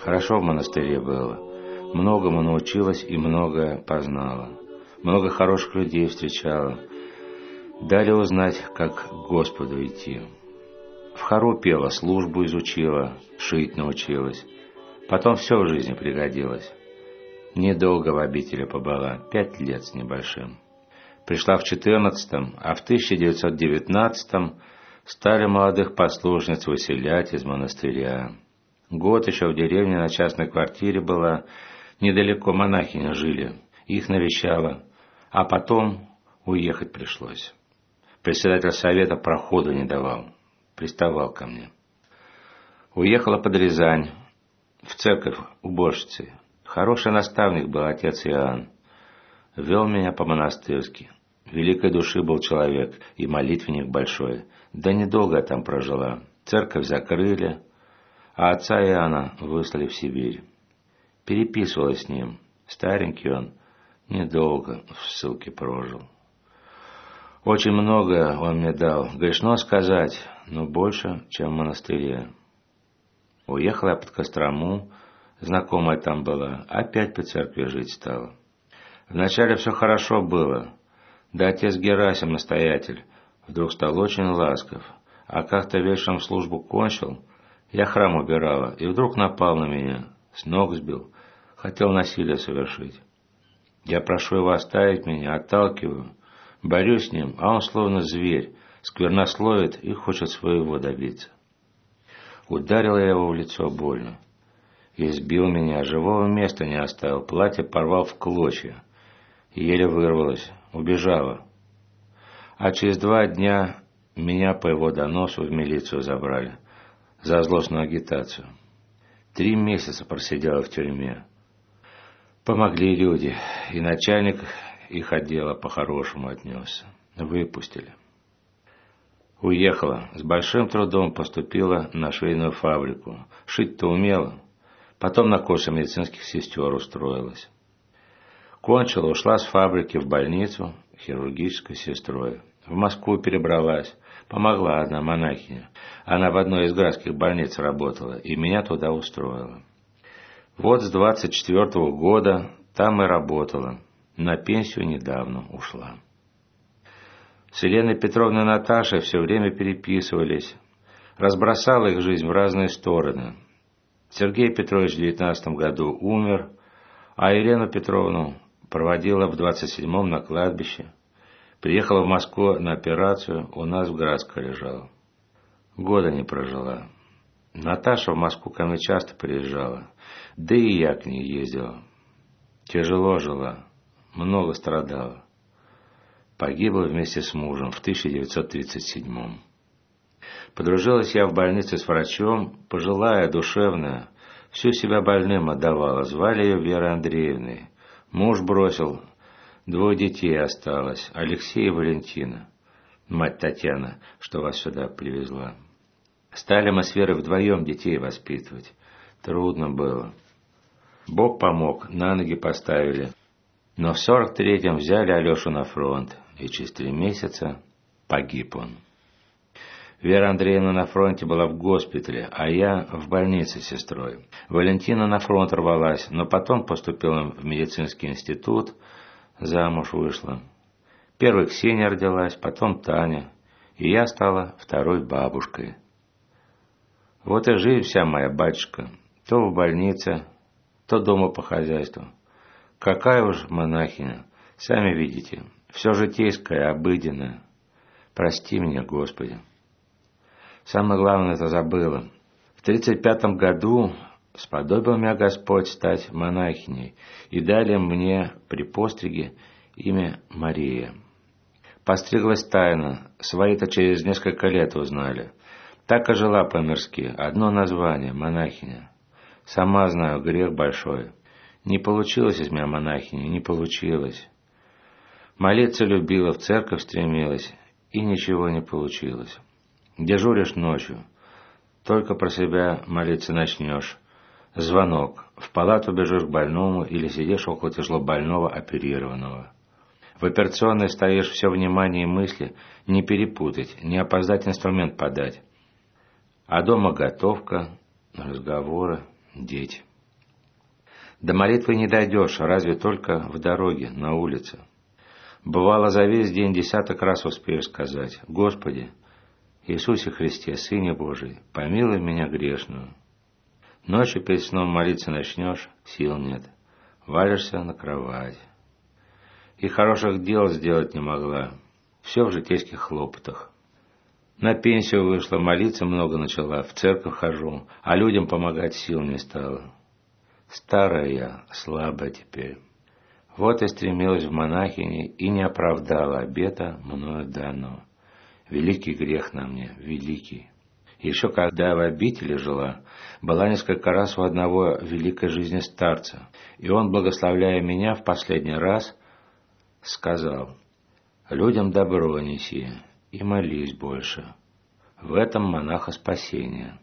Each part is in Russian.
Хорошо в монастыре было. Многому научилась и многое познала. Много хороших людей встречала. Дали узнать, как к Господу идти. В хору пела, службу изучила, шить научилась. Потом все в жизни пригодилось. Недолго в обители побыла, пять лет с небольшим. Пришла в четырнадцатом, а в 1919-м стали молодых послушниц выселять из монастыря. Год еще в деревне на частной квартире была, недалеко монахини жили, их навещала, а потом уехать пришлось. Председатель совета проходу не давал, приставал ко мне. Уехала под Рязань, в церковь уборщицы. Хороший наставник был отец Иоанн. Вел меня по-монастырски. Великой души был человек и молитвенник большой. Да недолго я там прожила. Церковь закрыли, а отца Иоанна выслали в Сибирь. Переписывалась с ним. Старенький он, недолго в ссылке прожил. Очень многое он мне дал, грешно сказать, но больше, чем в монастыре. Уехала под Кострому, знакомая там была, опять по церкви жить стала. Вначале все хорошо было, да отец Герасим, настоятель, вдруг стал очень ласков, а как-то вечером службу кончил, я храм убирала, и вдруг напал на меня, с ног сбил, хотел насилие совершить. Я прошу его оставить меня, отталкиваю, борюсь с ним, а он словно зверь, сквернословит и хочет своего добиться. Ударил я его в лицо больно. Избил меня, живого места не оставил, платье порвал в клочья. Еле вырвалась, убежала. А через два дня меня по его доносу в милицию забрали за злостную агитацию. Три месяца просидела в тюрьме. Помогли люди, и начальник их отдела по-хорошему отнесся. Выпустили. Уехала, с большим трудом поступила на швейную фабрику. Шить-то умела. Потом на курсы медицинских сестер устроилась. Кончила, ушла с фабрики в больницу хирургической сестрой. В Москву перебралась. Помогла одна монахиня. Она в одной из городских больниц работала, и меня туда устроила. Вот с 24 -го года там и работала. На пенсию недавно ушла. С Еленой Петровной Наташей все время переписывались. Разбросала их жизнь в разные стороны. Сергей Петрович в 19 году умер, а Елену Петровну проводила в 27-м на кладбище. Приехала в Москву на операцию, у нас в Градско лежала. Года не прожила. Наташа в Москву ко мне часто приезжала, да и я к ней ездила. Тяжело жила, много страдала погибла вместе с мужем в 1937 Подружилась я в больнице с врачом, пожилая, душевная, всю себя больным отдавала, звали ее Верой Андреевной. Муж бросил, двое детей осталось, Алексей и Валентина, мать Татьяна, что вас сюда привезла. Стали мы с Верой вдвоем детей воспитывать. Трудно было. Бог помог, на ноги поставили. Но в сорок третьем взяли Алешу на фронт и через три месяца погиб он. Вера Андреевна на фронте была в госпитале, а я в больнице с сестрой. Валентина на фронт рвалась, но потом поступила в медицинский институт, замуж вышла. Первой Ксения родилась, потом Таня, и я стала второй бабушкой. Вот и жизнь вся моя, батюшка, то в больнице, то дома по хозяйству. Какая уж монахиня, сами видите, все житейское, обыденное. Прости меня, Господи. Самое главное это забыла. В тридцать пятом году сподобил меня Господь стать монахиней и дали мне при постриге имя Мария. Постриглась тайно, свои-то через несколько лет узнали. Так и жила по-мирски, одно название – монахиня. Сама знаю, грех большой. Не получилось из меня монахини, не получилось. Молиться любила, в церковь стремилась, и ничего не получилось. Дежуришь ночью, только про себя молиться начнешь. Звонок. В палату бежишь к больному или сидишь около тяжело больного оперированного. В операционной стоишь все внимание и мысли, не перепутать, не опоздать инструмент подать. А дома готовка, разговоры, дети. До молитвы не дойдешь, разве только в дороге, на улице. Бывало, за весь день десяток раз успеешь сказать, «Господи, Иисусе Христе, Сыне Божий, помилуй меня грешную». Ночью перед сном молиться начнешь, сил нет, валишься на кровать. И хороших дел сделать не могла, все в житейских хлопотах. На пенсию вышла, молиться много начала, в церковь хожу, а людям помогать сил не стало. Старая я, слабая теперь. Вот и стремилась в монахини и не оправдала обета мною дано. Великий грех на мне, великий. Еще когда в обители жила, была несколько раз у одного великой жизни старца, и он, благословляя меня в последний раз, сказал, «Людям добро неси и молись больше. В этом монаха спасение».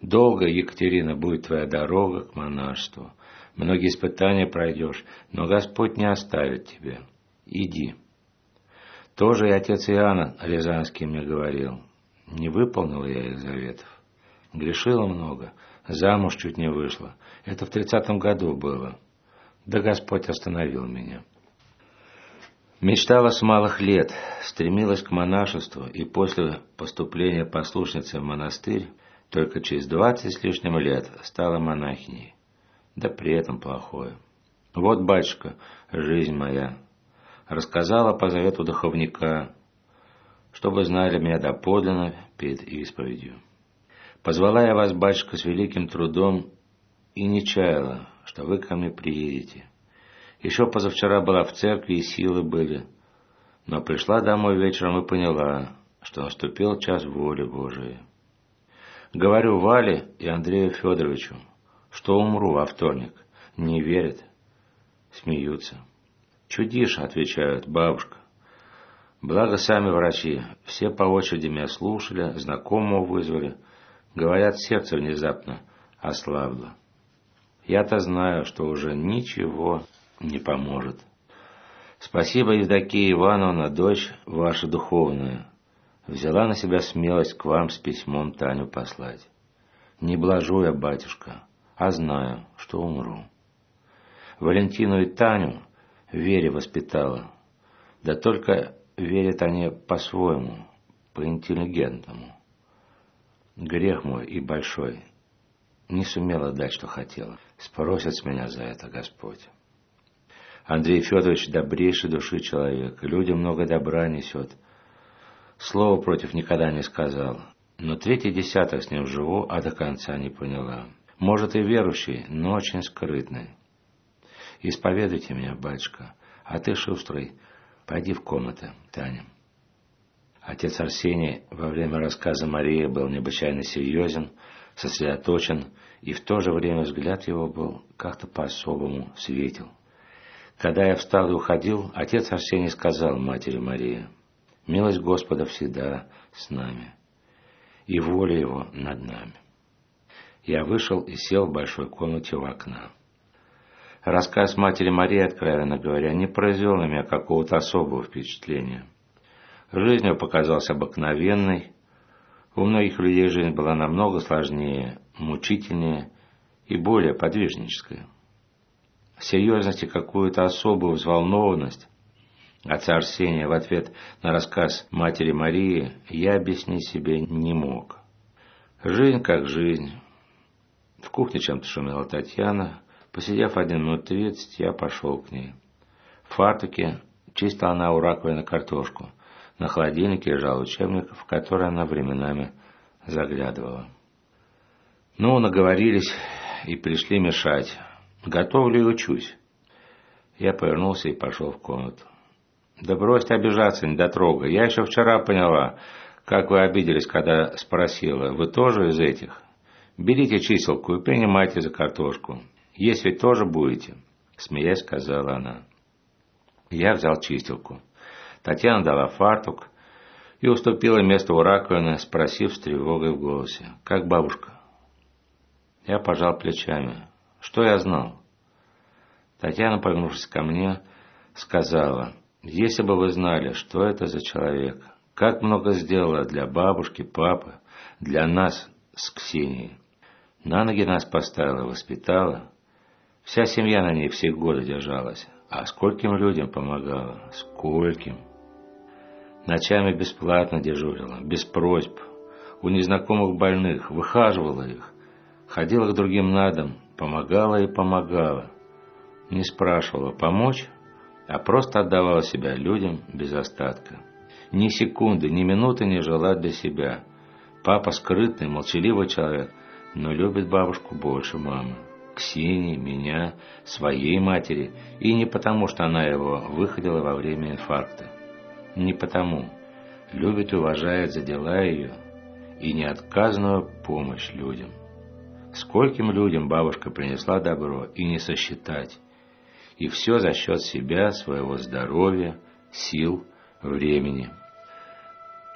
Долго, Екатерина, будет твоя дорога к монашеству. Многие испытания пройдешь, но Господь не оставит тебя. Иди. Тоже и отец Иоанна Рязанский мне говорил. Не выполнил я их заветов. Грешила много, замуж чуть не вышла. Это в тридцатом году было. Да Господь остановил меня. Мечтала с малых лет, стремилась к монашеству, и после поступления послушницы в монастырь только через двадцать с лишним лет стала монахиней, да при этом плохое. Вот, батюшка, жизнь моя, рассказала по завету духовника, чтобы знали меня доподлинно перед исповедью. Позвала я вас, батюшка, с великим трудом и не чаяла, что вы ко мне приедете. Еще позавчера была в церкви и силы были, но пришла домой вечером и поняла, что наступил час воли Божией. Говорю Вале и Андрею Федоровичу, что умру во вторник. Не верят. Смеются. Чудишь, отвечают, бабушка. Благо сами врачи, все по очереди меня слушали, знакомого вызвали. Говорят, сердце внезапно ослабло. Я-то знаю, что уже ничего не поможет. Спасибо, Евдокия Ивановна, дочь ваша духовная взяла на себя смелость к вам с письмом Таню послать. Не блажу я, батюшка, а знаю, что умру. Валентину и Таню вере воспитала, да только верят они по-своему, по-интеллигентному. Грех мой и большой, не сумела дать, что хотела. Спросят с меня за это Господь. Андрей Федорович добрейший души человек, людям много добра несет, Слова против никогда не сказал. Но третий десяток с ним живу, а до конца не поняла. Может и верующий, но очень скрытный. Исповедуйте меня, батюшка, а ты, шустрый, пойди в комнаты, Таня. Отец Арсений во время рассказа Марии был необычайно серьезен, сосредоточен, и в то же время взгляд его был как-то по-особому светил. Когда я встал и уходил, отец Арсений сказал матери Марии, Милость Господа всегда с нами, и воля Его над нами. Я вышел и сел в большой комнате у окна. Рассказ матери Марии, откровенно говоря, не произвел на меня какого-то особого впечатления. Жизнь показалась обыкновенной. У многих людей жизнь была намного сложнее, мучительнее и более подвижническая. Серьезность и какую-то особую взволнованность Отца Арсения в ответ на рассказ матери Марии я объяснить себе не мог. Жизнь как жизнь. В кухне чем-то шумела Татьяна. Посидев один минут тридцать, я пошел к ней. В фартуке чистила она у раковины картошку. На холодильнике лежал учебник, в который она временами заглядывала. Ну, наговорились и пришли мешать. Готовлю и учусь. Я повернулся и пошел в комнату. Да бросьте обижаться, недотрога. Я еще вчера поняла, как вы обиделись, когда спросила. Вы тоже из этих? Берите чиселку и принимайте за картошку. Есть ведь тоже будете? Смеясь, сказала она. Я взял чистилку. Татьяна дала фартук и уступила место у раковины, спросив с тревогой в голосе. «Как бабушка?» Я пожал плечами. Что я знал? Татьяна, повернувшись ко мне, сказала, «Если бы вы знали, что это за человек, как много сделала для бабушки, папы, для нас с Ксенией. На ноги нас поставила, воспитала. Вся семья на ней все годы держалась. А скольким людям помогала, скольким. Ночами бесплатно дежурила, без просьб. У незнакомых больных, выхаживала их. Ходила к другим на дом, помогала и помогала. Не спрашивала помочь, а просто отдавала себя людям без остатка. Ни секунды, ни минуты не жила для себя. Папа скрытный, молчаливый человек, но любит бабушку больше мамы. Ксении, меня, своей матери, и не потому, что она его выходила во время инфаркта. Не потому. Любит и уважает за дела ее и неотказную помощь людям. Скольким людям бабушка принесла добро и не сосчитать. И все за счет себя, своего здоровья, сил, времени.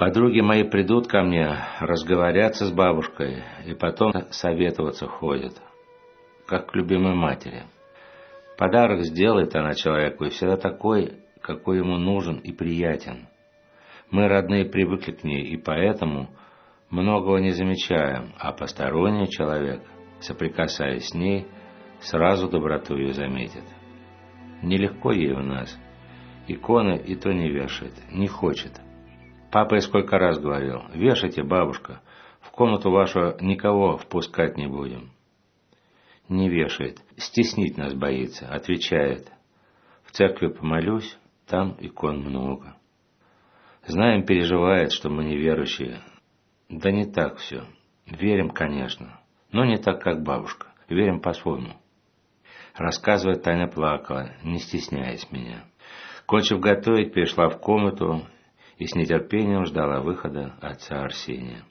Подруги мои придут ко мне, разговорятся с бабушкой и потом советоваться ходят как к любимой матери. Подарок сделает она человеку, и всегда такой, какой ему нужен и приятен. Мы, родные, привыкли к ней, и поэтому многого не замечаем, а посторонний человек, соприкасаясь с ней, сразу доброту ее заметит. Нелегко ей у нас. Иконы и то не вешает, не хочет. Папа и сколько раз говорил, вешайте, бабушка, в комнату вашу никого впускать не будем. Не вешает, стеснить нас боится, отвечает. В церкви помолюсь, там икон много. Знаем, переживает, что мы неверующие. Да не так все. Верим, конечно, но не так, как бабушка. Верим по-своему. Рассказывает, Таня плакала, не стесняясь меня. Кончив готовить, перешла в комнату и с нетерпением ждала выхода отца Арсения.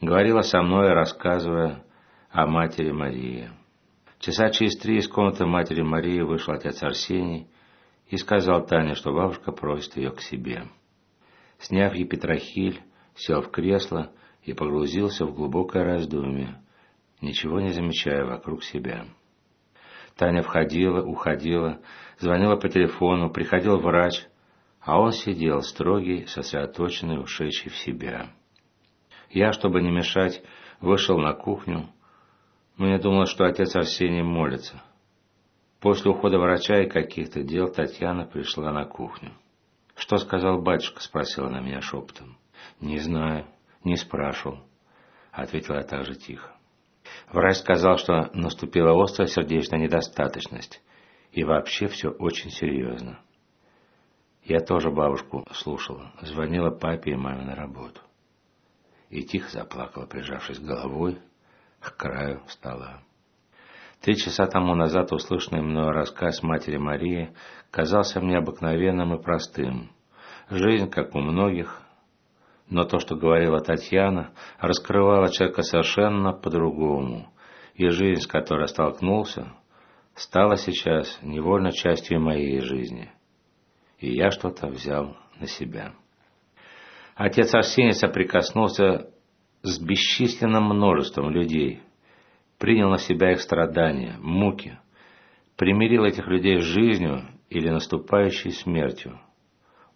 Говорила со мной, рассказывая о матери Марии. Часа через три из комнаты матери Марии вышел отец Арсений и сказал Тане, что бабушка просит ее к себе. Сняв епитрахиль, сел в кресло и погрузился в глубокое раздумье, ничего не замечая вокруг себя. Таня входила, уходила, звонила по телефону, приходил врач, а он сидел строгий, сосредоточенный, ушедший в себя. Я, чтобы не мешать, вышел на кухню, мне думалось, что отец Арсений молится. После ухода врача и каких-то дел Татьяна пришла на кухню. «Что сказал батюшка?» — спросила она меня шепотом. «Не знаю, не спрашивал», — ответила я также тихо. Врач сказал, что наступила острая сердечная недостаточность, и вообще все очень серьезно. Я тоже бабушку слушала, звонила папе и маме на работу. И тихо заплакала, прижавшись головой к краю стола. Три часа тому назад услышанный мною рассказ матери Марии казался мне обыкновенным и простым. Жизнь, как у многих, но то, что говорила Татьяна, раскрывала человека совершенно по-другому, и жизнь, с которой столкнулся, стала сейчас невольно частью моей жизни. И я что-то взял на себя. Отец Арсений соприкоснулся с бесчисленным множеством людей, принял на себя их страдания, муки, примирил этих людей с жизнью или наступающей смертью.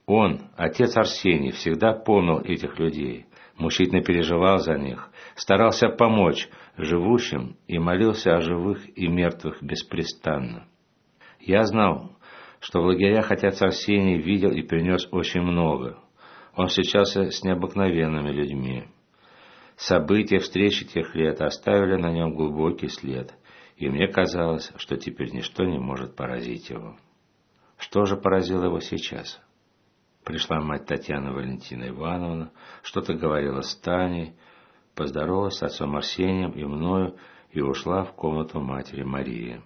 Он, отец Арсений, всегда помнил этих людей, мучительно переживал за них, старался помочь живущим и молился о живых и мертвых беспрестанно. Я знал, что в лагерях отец Арсений видел и принес очень много. Он встречался с необыкновенными людьми. События встречи тех лет оставили на нем глубокий след, и мне казалось, что теперь ничто не может поразить его. Что же поразило его сейчас? Пришла мать Татьяна Валентина Ивановна, что-то говорила с Таней, поздоровалась с отцом Арсением и мною и ушла в комнату матери Марии.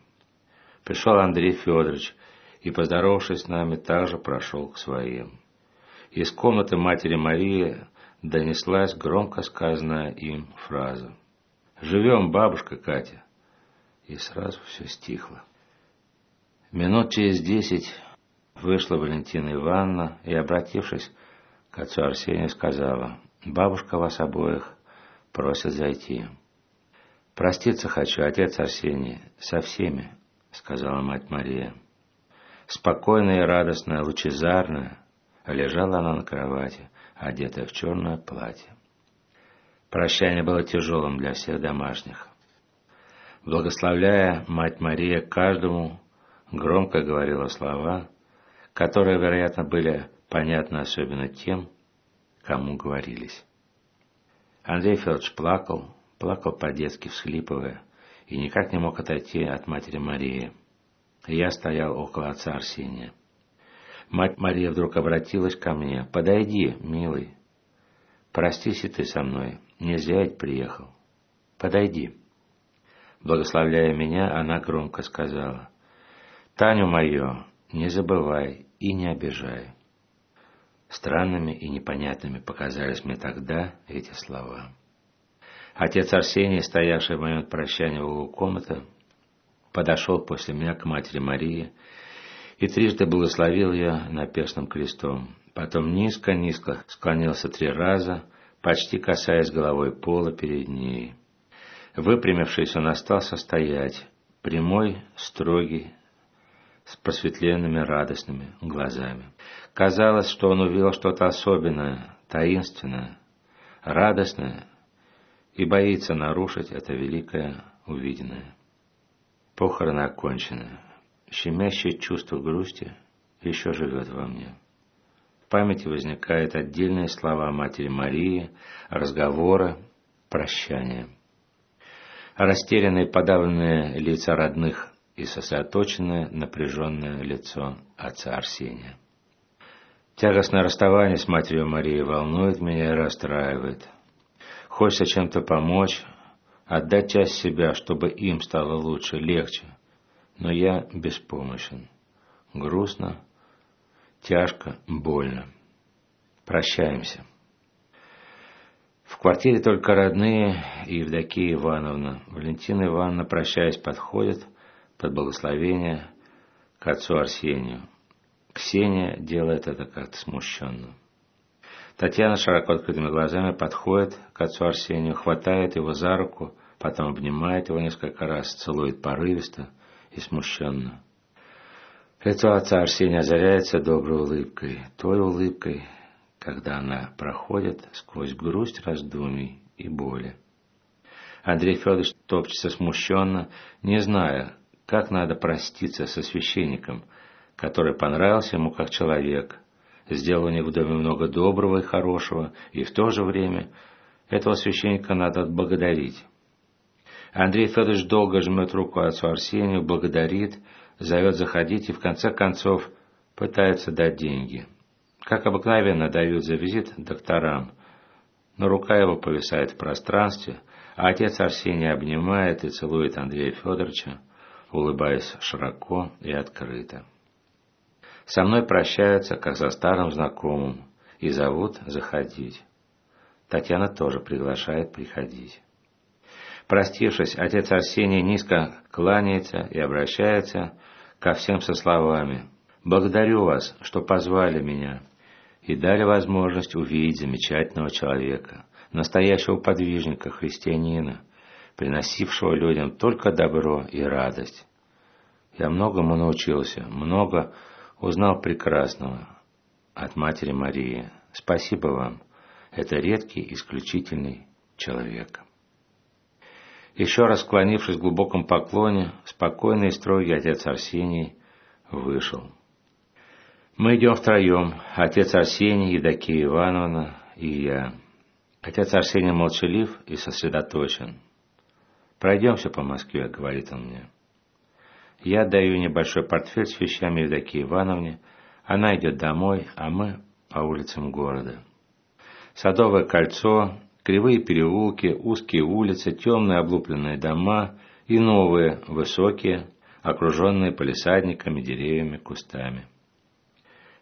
Пришел Андрей Федорович и, поздоровавшись с нами, также прошел к своим. Из комнаты матери Марии донеслась громко сказанная им фраза. «Живем, бабушка Катя!» И сразу все стихло. Минут через десять вышла Валентина Ивановна и, обратившись к отцу Арсению, сказала, «Бабушка вас обоих просит зайти». «Проститься хочу, отец Арсений, со всеми», — сказала мать Мария. Спокойная и радостная, лучезарная, лежала она на кровати, одетая в черное платье. Прощание было тяжелым для всех домашних. Благословляя Мать Мария каждому, громко говорила слова, которые, вероятно, были понятны особенно тем, кому говорились. Андрей Федорович плакал, плакал по-детски, всхлипывая, и никак не мог отойти от матери Марии. Я стоял около отца Арсения. Мать Мария вдруг обратилась ко мне. «Подойди, милый. Простись и ты со мной. Не зря ведь приехал. Подойди». Благословляя меня, она громко сказала. «Таню мою, не забывай и не обижай». Странными и непонятными показались мне тогда эти слова. Отец Арсений, стоявший в момент прощания в углу комнаты, подошел после меня к матери Марии и трижды благословил ее напесным крестом. Потом низко-низко склонился три раза, почти касаясь головой пола перед ней. Выпрямившись, он остался стоять, прямой, строгий, с просветленными радостными глазами. Казалось, что он увидел что-то особенное, таинственное, радостное и боится нарушить это великое увиденное. Похороны окончены. Щемящее чувство грусти еще живет во мне. В памяти возникают отдельные слова Матери Марии, разговоры, прощания. Растерянные подавленные лица родных и сосредоточенное напряженное лицо отца Арсения. Тягостное расставание с Матерью Марией волнует меня и расстраивает. Хочется чем-то помочь, отдать часть себя, чтобы им стало лучше, легче. Но я беспомощен. Грустно, тяжко, больно. Прощаемся. В квартире только родные и Евдокия Ивановна. Валентина Ивановна, прощаясь, подходит под благословение к отцу Арсению. Ксения делает это как-то смущенно. Татьяна широко открытыми глазами подходит к отцу Арсению, хватает его за руку, потом обнимает его несколько раз, целует порывисто и смущенно. Лицо отца Арсения озаряется доброй улыбкой, той улыбкой, когда она проходит сквозь грусть раздумий и боли. Андрей Федорович топчется смущенно, не зная, как надо проститься со священником, который понравился ему как человек, сделал у них в доме много доброго и хорошего, и в то же время этого священника надо отблагодарить. Андрей Федорович долго жмет руку отцу Арсению, благодарит, зовет заходить и в конце концов пытается дать деньги. Как обыкновенно дают за визит докторам, но рука его повисает в пространстве, а отец Арсений обнимает и целует Андрея Федоровича, улыбаясь широко и открыто. Со мной прощаются, как со старым знакомым, и зовут заходить. Татьяна тоже приглашает приходить. Простившись, отец Арсений низко кланяется и обращается ко всем со словами «Благодарю вас, что позвали меня и дали возможность увидеть замечательного человека, настоящего подвижника, христианина, приносившего людям только добро и радость. Я многому научился, много узнал прекрасного от Матери Марии. Спасибо вам. Это редкий, исключительный человек. Еще раз склонившись в глубоком поклоне, спокойный и строгий отец Арсений вышел. Мы идем втроем, отец Арсений, Едокия Ивановна и я. Отец Арсений молчалив и сосредоточен. «Пройдемся по Москве», — говорит он мне. Я даю небольшой портфель с вещами Евдокии Ивановне. Она идет домой, а мы по улицам города. Садовое кольцо, кривые переулки, узкие улицы, темные облупленные дома и новые, высокие, окруженные полисадниками, деревьями, кустами.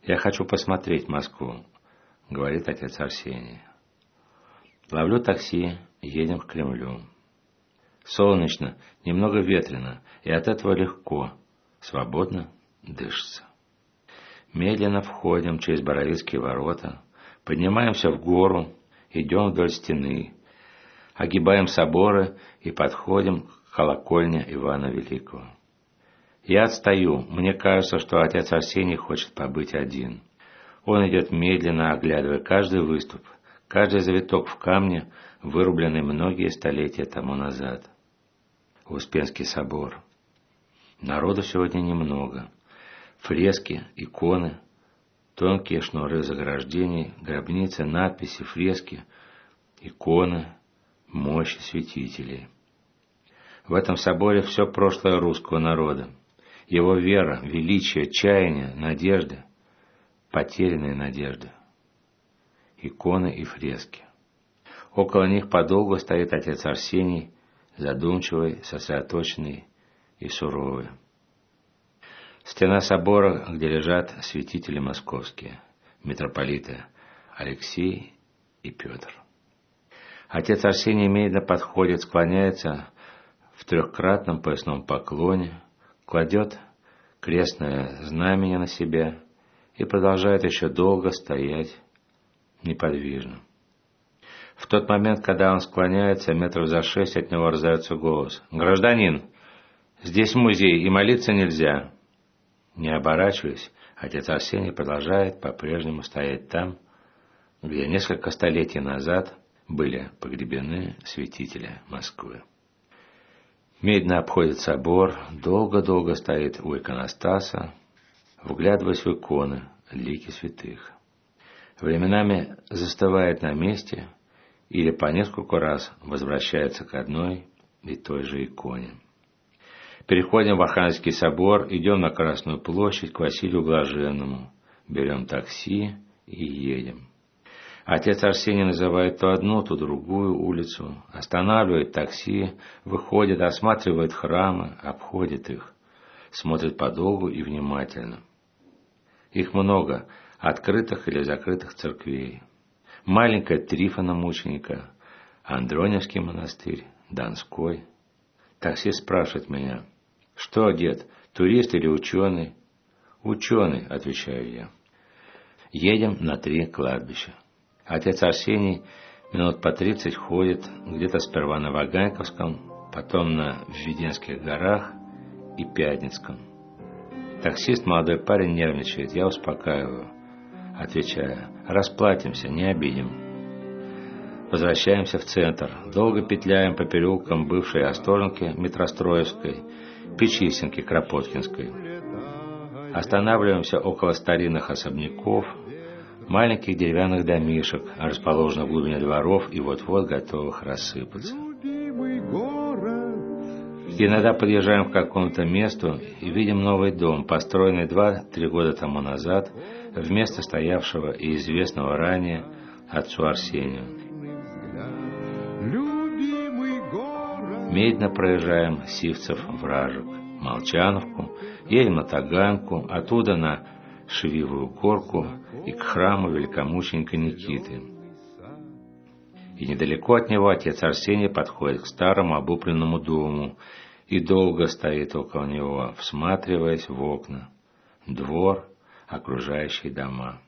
«Я хочу посмотреть Москву», — говорит отец Арсений. Ловлю такси, едем к Кремлю. Солнечно, немного ветрено, и от этого легко, свободно дышится. Медленно входим через Боровицкие ворота, поднимаемся в гору, идем вдоль стены. огибаем соборы и подходим к колокольне Ивана Великого. Я отстаю, мне кажется, что отец Арсений хочет побыть один. Он идет медленно, оглядывая каждый выступ, каждый завиток в камне, вырубленный многие столетия тому назад. Успенский собор. Народу сегодня немного. Фрески, иконы, тонкие шнуры заграждений, гробницы, надписи, фрески, иконы, мощи святителей. В этом соборе все прошлое русского народа. Его вера, величие, чаяние, надежды, потерянные надежды. Иконы и фрески. Около них подолгу стоит отец Арсений, задумчивый, сосредоточенный и суровый. Стена собора, где лежат святители московские, митрополиты Алексей и Петр. Отец Арсений медленно подходит, склоняется в трехкратном поясном поклоне, кладет крестное знамение на себя и продолжает еще долго стоять неподвижно. В тот момент, когда он склоняется, метров за шесть от него раздается голос. «Гражданин, здесь музей, и молиться нельзя!» Не оборачиваясь, отец Арсений продолжает по-прежнему стоять там, где несколько столетий назад были погребены святители Москвы. Медленно обходит собор, долго-долго стоит у иконостаса, вглядываясь в иконы, лики святых. Временами застывает на месте или по несколько раз возвращается к одной и той же иконе. Переходим в Архангельский собор, идем на Красную площадь к Василию Блаженному, берем такси и едем. Отец Арсений называет то одну, то другую улицу, останавливает такси, выходит, осматривает храмы, обходит их, смотрит подолгу и внимательно. Их много, открытых или закрытых церквей. Маленькая Трифона мученика, Андроневский монастырь, Донской. Таксист спрашивает меня, что, дед, турист или ученый? Ученый, отвечаю я. Едем на три кладбища. Отец Арсений минут по тридцать ходит, где-то сперва на Ваганьковском, потом на Введенских горах и Пятницком. Таксист, молодой парень, нервничает, я успокаиваю, отвечая, расплатимся, не обидим. Возвращаемся в центр, долго петляем по переулкам бывшей Осторнки, Метростроевской, Печисенки, Кропоткинской. Останавливаемся около старинных особняков, маленьких деревянных домишек, расположенных в глубине дворов и вот-вот готовых рассыпаться. Иногда подъезжаем к какому-то месту и видим новый дом, построенный два-три года тому назад, вместо стоявшего и известного ранее отцу Арсению. Медленно проезжаем Сивцев вражек, Молчановку, едем на Таганку, оттуда на Шевивую горку и к храму великомученика Никиты. И недалеко от него отец Арсений подходит к старому обупленному дому и долго стоит около него, всматриваясь в окна, двор, окружающие дома.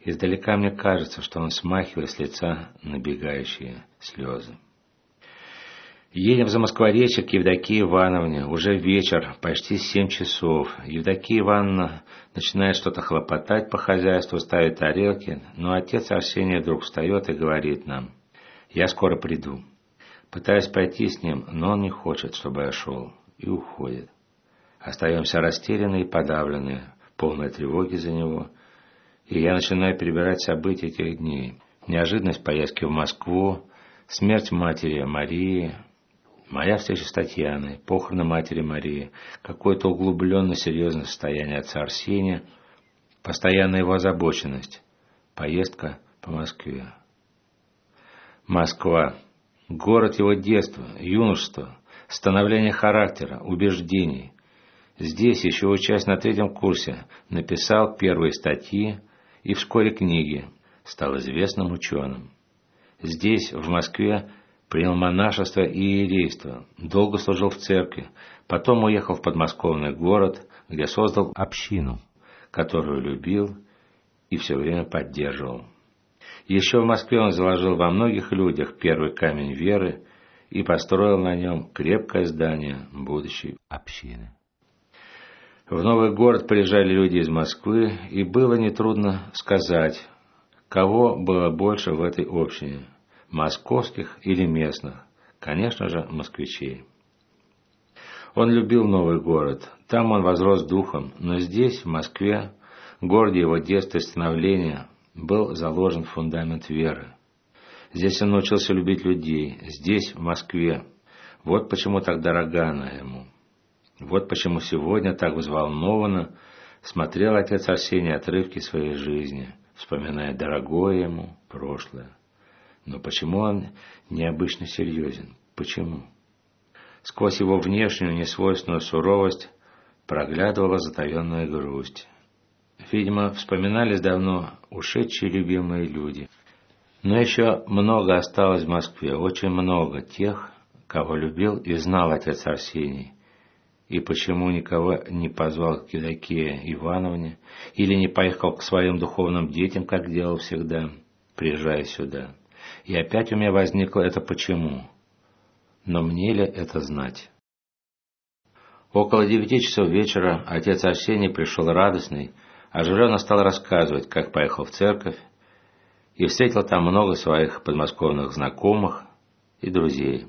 Издалека мне кажется, что он смахивает с лица набегающие слезы. Едем за Москворечье к Евдокии Ивановне. Уже вечер, почти семь часов. Евдокия Ивановна начинает что-то хлопотать по хозяйству, ставит тарелки, но отец Арсений вдруг встает и говорит нам, «Я скоро приду». Пытаюсь пойти с ним, но он не хочет, чтобы я шел, и уходит. Остаемся растерянные и подавленные, полной тревоги за него, и я начинаю перебирать события этих дней. Неожиданность поездки в Москву, смерть матери Марии, Моя встреча с Татьяной, похороны матери Марии, какое-то углубленно серьезное состояние отца Арсения, постоянная его озабоченность, поездка по Москве. Москва. Город его детства, юношества, становление характера, убеждений. Здесь, еще учась на третьем курсе, написал первые статьи и вскоре книги, стал известным ученым. Здесь, в Москве, принял монашество и иерейство, долго служил в церкви, потом уехал в подмосковный город, где создал общину, которую любил и все время поддерживал. Еще в Москве он заложил во многих людях первый камень веры и построил на нем крепкое здание будущей общины. В новый город приезжали люди из Москвы, и было нетрудно сказать, кого было больше в этой общине – московских или местных, конечно же, москвичей. Он любил новый город, там он возрос духом, но здесь, в Москве, городе его детства и становления, был заложен фундамент веры. Здесь он научился любить людей, здесь, в Москве. Вот почему так дорога она ему. Вот почему сегодня так взволнованно смотрел отец Арсений отрывки своей жизни, вспоминая дорогое ему прошлое. Но почему он необычно серьезен? Почему? Сквозь его внешнюю несвойственную суровость проглядывала затаенная грусть. Видимо, вспоминались давно ушедшие любимые люди. Но еще много осталось в Москве, очень много тех, кого любил и знал отец Арсений, и почему никого не позвал к Евдокии Ивановне или не поехал к своим духовным детям, как делал всегда, приезжая сюда. И опять у меня возникло это почему. Но мне ли это знать? Около девяти часов вечера отец Арсений пришел радостный, оживленно стал рассказывать, как поехал в церковь, и встретил там много своих подмосковных знакомых и друзей.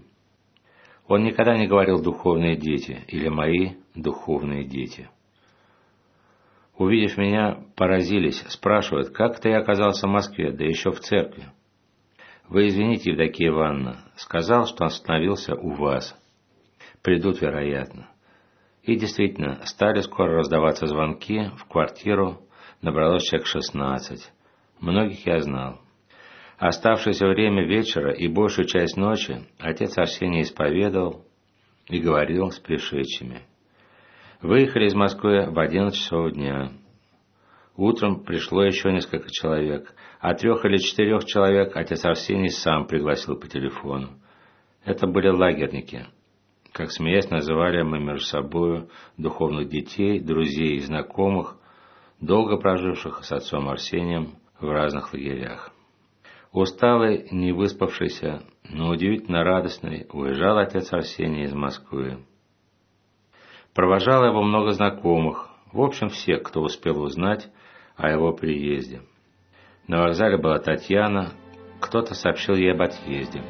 Он никогда не говорил «духовные дети» или «мои духовные дети». Увидев меня, поразились, спрашивают, как ты оказался в Москве, да еще в церкви. Вы извините, Евдокия Ивановна, сказал, что остановился у вас. Придут, вероятно. И действительно, стали скоро раздаваться звонки, в квартиру набралось человек шестнадцать. Многих я знал. Оставшееся время вечера и большую часть ночи отец Арсений исповедовал и говорил с пришедшими. Выехали из Москвы в одиннадцать часов дня. Утром пришло еще несколько человек, а трех или четырех человек отец Арсений сам пригласил по телефону. Это были лагерники. Как смеясь называли мы между собою духовных детей, друзей и знакомых, долго проживших с отцом Арсением в разных лагерях. Усталый, не выспавшийся, но удивительно радостный, уезжал отец Арсений из Москвы. Провожало его много знакомых, в общем, все, кто успел узнать о его приезде. На вокзале была Татьяна, кто-то сообщил ей об отъезде.